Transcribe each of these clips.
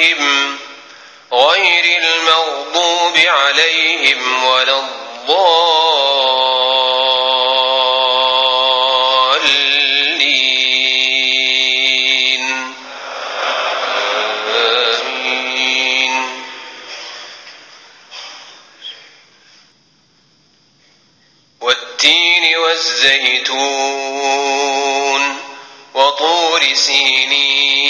عليهم غير المغضوب عليهم ولا الضالين. آمين. والتين والزيتون وطور سينين.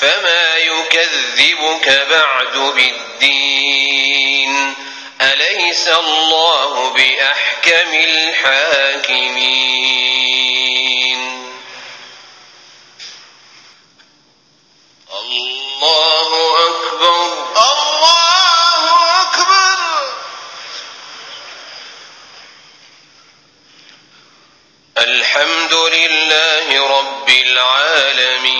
فما يكذبك بعد بالدين أليس الله بأحكم الحاكمين الله أكبر الله أكبر الحمد لله رب العالمين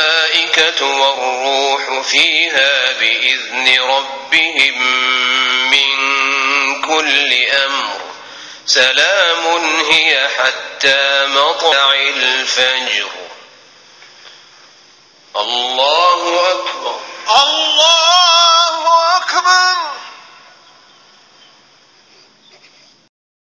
الملائكة والروح فيها بإذن ربهم من كل أمر. سلام هي حتى مطلع الفجر. الله أكبر. الله